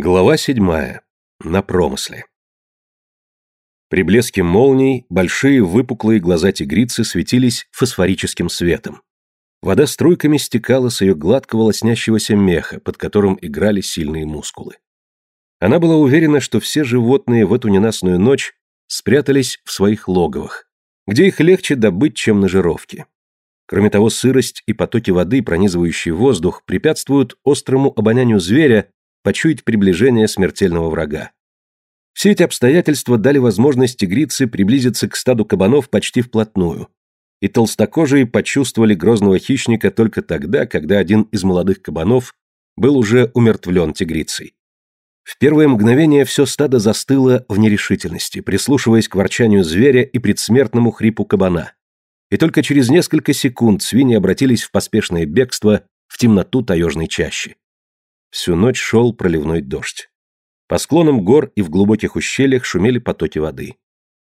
Глава седьмая. На промысле. При блеске молний большие выпуклые глаза тигрицы светились фосфорическим светом. Вода струйками стекала с ее гладкого лоснящегося меха, под которым играли сильные мускулы. Она была уверена, что все животные в эту ненастную ночь спрятались в своих логовах, где их легче добыть, чем на жировке. Кроме того, сырость и потоки воды, пронизывающие воздух, препятствуют острому обонянию зверя, почует приближение смертельного врага. Все эти обстоятельства дали возможность тигрицы приблизиться к стаду кабанов почти вплотную, и толстокожие почувствовали грозного хищника только тогда, когда один из молодых кабанов был уже умертвлен тигрицей. В первое мгновение все стадо застыло в нерешительности, прислушиваясь к ворчанию зверя и предсмертному хрипу кабана. И только через несколько секунд свиньи обратились в поспешное бегство в темноту таежной чащи. Всю ночь шел проливной дождь. По склонам гор и в глубоких ущельях шумели потоки воды.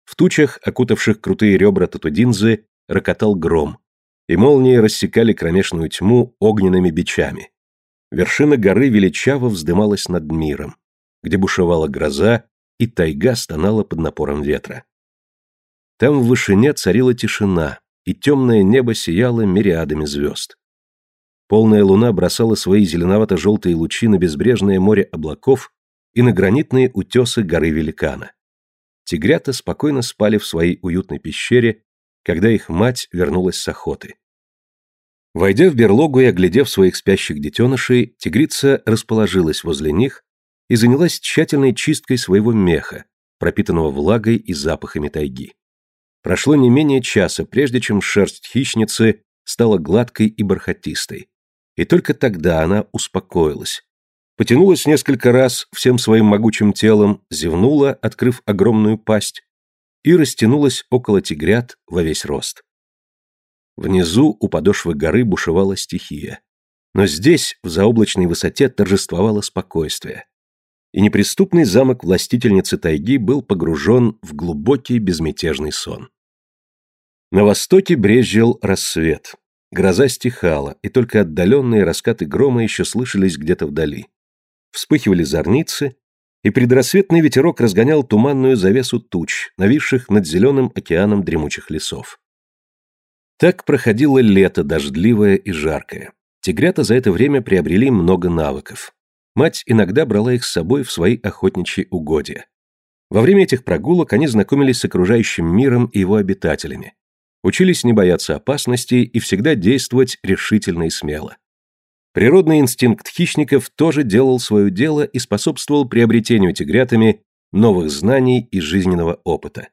В тучах, окутавших крутые ребра татудинзы, рокотал гром, и молнии рассекали кромешную тьму огненными бичами. Вершина горы величаво вздымалась над миром, где бушевала гроза, и тайга стонала под напором ветра. Там в вышине царила тишина, и темное небо сияло мириадами звезд. Полная луна бросала свои зеленовато-желтые лучи на безбрежное море облаков и на гранитные утесы горы Великана. Тигрята спокойно спали в своей уютной пещере, когда их мать вернулась с охоты. Войдя в берлогу и оглядев своих спящих детенышей, тигрица расположилась возле них и занялась тщательной чисткой своего меха, пропитанного влагой и запахами тайги. Прошло не менее часа, прежде чем шерсть хищницы стала гладкой и бархатистой, и только тогда она успокоилась. Потянулась несколько раз всем своим могучим телом, зевнула, открыв огромную пасть, и растянулась около тигрят во весь рост. Внизу у подошвы горы бушевала стихия. Но здесь, в заоблачной высоте, торжествовало спокойствие. И неприступный замок властительницы тайги был погружен в глубокий безмятежный сон. На востоке брезжил рассвет. Гроза стихала, и только отдаленные раскаты грома еще слышались где-то вдали. Вспыхивали зорницы, и предрассветный ветерок разгонял туманную завесу туч, нависших над зеленым океаном дремучих лесов. Так проходило лето, дождливое и жаркое. Тигрята за это время приобрели много навыков. Мать иногда брала их с собой в свои охотничьи угодья. Во время этих прогулок они знакомились с окружающим миром и его обитателями, учились не бояться опасности и всегда действовать решительно и смело. Природный инстинкт хищников тоже делал свое дело и способствовал приобретению тигрятами новых знаний и жизненного опыта.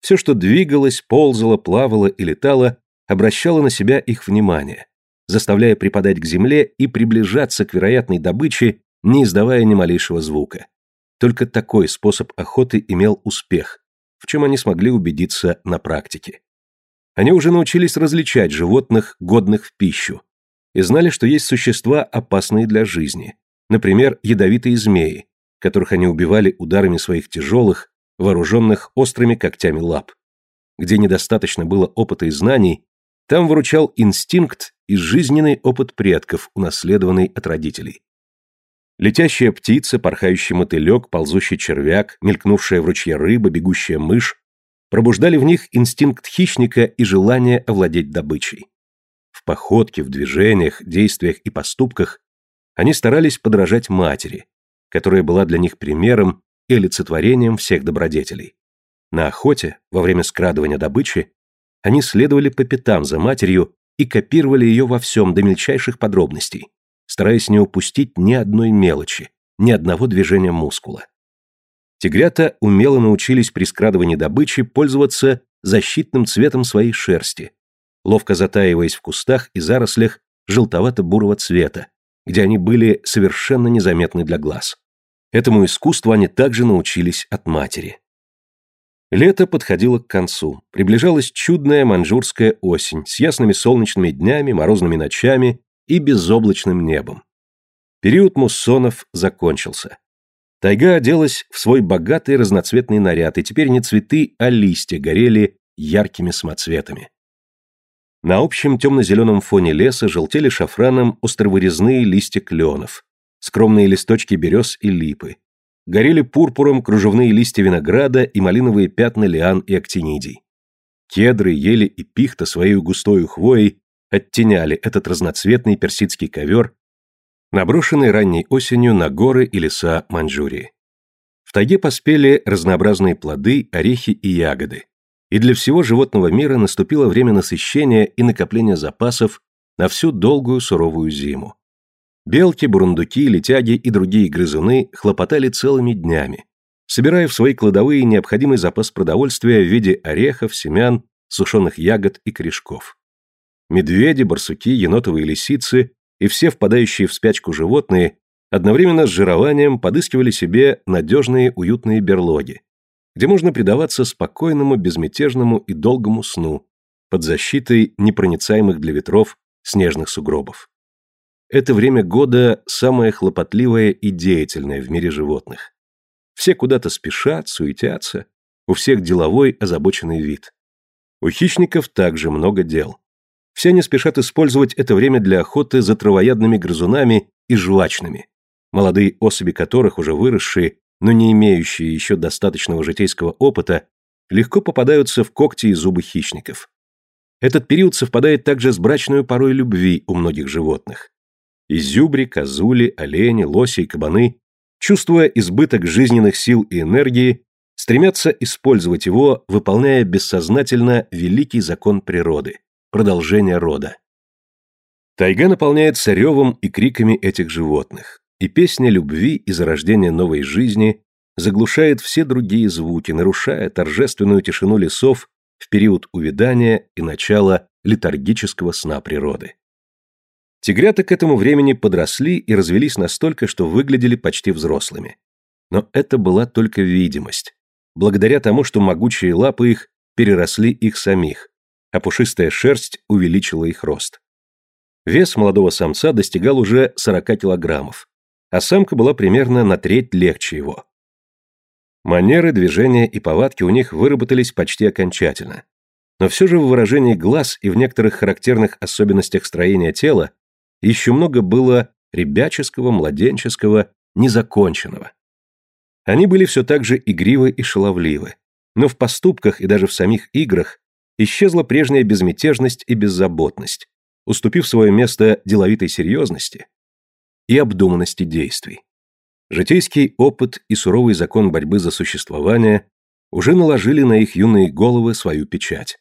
Все, что двигалось, ползало, плавало и летало, обращало на себя их внимание, заставляя припадать к земле и приближаться к вероятной добыче, не издавая ни малейшего звука. Только такой способ охоты имел успех, в чем они смогли убедиться на практике. Они уже научились различать животных, годных в пищу, и знали, что есть существа, опасные для жизни, например, ядовитые змеи, которых они убивали ударами своих тяжелых, вооруженных острыми когтями лап. Где недостаточно было опыта и знаний, там выручал инстинкт и жизненный опыт предков, унаследованный от родителей. Летящая птица, порхающий мотылек, ползущий червяк, мелькнувшая в ручье рыба, бегущая мышь пробуждали в них инстинкт хищника и желание овладеть добычей. В походке, в движениях, действиях и поступках они старались подражать матери, которая была для них примером и олицетворением всех добродетелей. На охоте, во время скрадывания добычи, они следовали по пятам за матерью и копировали ее во всем до мельчайших подробностей, стараясь не упустить ни одной мелочи, ни одного движения мускула. Тигрята умело научились при скрадывании добычи пользоваться защитным цветом своей шерсти, ловко затаиваясь в кустах и зарослях желтовато-бурого цвета, где они были совершенно незаметны для глаз. Этому искусству они также научились от матери. Лето подходило к концу. Приближалась чудная манжурская осень с ясными солнечными днями, морозными ночами и безоблачным небом. Период муссонов закончился. Тайга оделась в свой богатый разноцветный наряд, и теперь не цветы, а листья горели яркими самоцветами. На общем темно-зеленом фоне леса желтели шафраном островорезные листья кленов, скромные листочки берез и липы. Горели пурпуром кружевные листья винограда и малиновые пятна лиан и актинидий. Кедры, ели и пихта своей густой хвоей оттеняли этот разноцветный персидский ковер наброшенный ранней осенью на горы и леса Маньчжурии. В тайге поспели разнообразные плоды, орехи и ягоды. И для всего животного мира наступило время насыщения и накопления запасов на всю долгую суровую зиму. Белки, бурундуки, летяги и другие грызуны хлопотали целыми днями, собирая в свои кладовые необходимый запас продовольствия в виде орехов, семян, сушеных ягод и корешков. Медведи, барсуки, енотовые лисицы и все впадающие в спячку животные одновременно с жированием подыскивали себе надежные уютные берлоги, где можно предаваться спокойному, безмятежному и долгому сну под защитой непроницаемых для ветров снежных сугробов. Это время года самое хлопотливое и деятельное в мире животных. Все куда-то спешат, суетятся, у всех деловой озабоченный вид. У хищников также много дел. Все они спешат использовать это время для охоты за травоядными грызунами и жвачными, молодые особи которых, уже выросшие, но не имеющие еще достаточного житейского опыта, легко попадаются в когти и зубы хищников. Этот период совпадает также с брачной порой любви у многих животных. Изюбри, козули, олени, лоси и кабаны, чувствуя избыток жизненных сил и энергии, стремятся использовать его, выполняя бессознательно великий закон природы – продолжение рода. Тайга наполняется царевым и криками этих животных, и песня любви и зарождения новой жизни заглушает все другие звуки, нарушая торжественную тишину лесов в период увядания и начала летаргического сна природы. Тигрята к этому времени подросли и развелись настолько, что выглядели почти взрослыми. Но это была только видимость, благодаря тому, что могучие лапы их переросли их самих, а пушистая шерсть увеличила их рост. Вес молодого самца достигал уже 40 килограммов, а самка была примерно на треть легче его. Манеры, движения и повадки у них выработались почти окончательно. Но все же в выражении глаз и в некоторых характерных особенностях строения тела еще много было ребяческого, младенческого, незаконченного. Они были все так же игривы и шаловливы, но в поступках и даже в самих играх исчезла прежняя безмятежность и беззаботность, уступив свое место деловитой серьезности и обдуманности действий. Житейский опыт и суровый закон борьбы за существование уже наложили на их юные головы свою печать.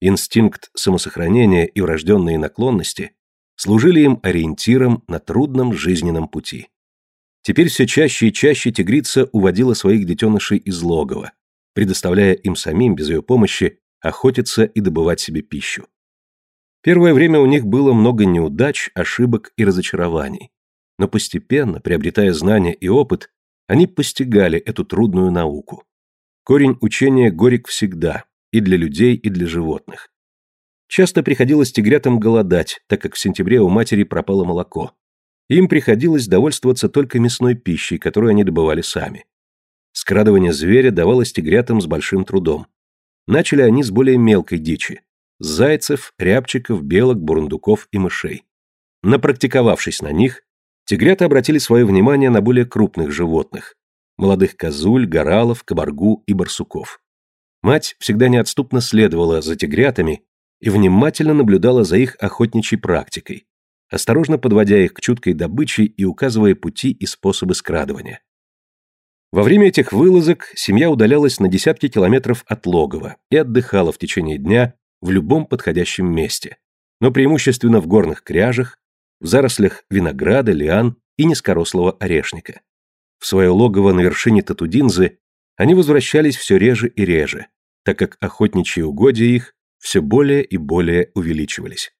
Инстинкт самосохранения и врожденные наклонности служили им ориентиром на трудном жизненном пути. Теперь все чаще и чаще тигрица уводила своих детенышей из логова, предоставляя им самим без ее помощи охотиться и добывать себе пищу. Первое время у них было много неудач, ошибок и разочарований. Но постепенно, приобретая знания и опыт, они постигали эту трудную науку. Корень учения горек всегда, и для людей, и для животных. Часто приходилось тигрятам голодать, так как в сентябре у матери пропало молоко. Им приходилось довольствоваться только мясной пищей, которую они добывали сами. Скрадывание зверя давалось тигрятам с большим трудом. Начали они с более мелкой дичи – зайцев, рябчиков, белок, бурундуков и мышей. Напрактиковавшись на них, тигрята обратили свое внимание на более крупных животных – молодых козуль, горалов, кабаргу и барсуков. Мать всегда неотступно следовала за тигрятами и внимательно наблюдала за их охотничьей практикой, осторожно подводя их к чуткой добыче и указывая пути и способы скрадывания. Во время этих вылазок семья удалялась на десятки километров от логова и отдыхала в течение дня в любом подходящем месте, но преимущественно в горных кряжах, в зарослях винограда, лиан и низкорослого орешника. В свое логово на вершине Татудинзы они возвращались все реже и реже, так как охотничьи угодья их все более и более увеличивались.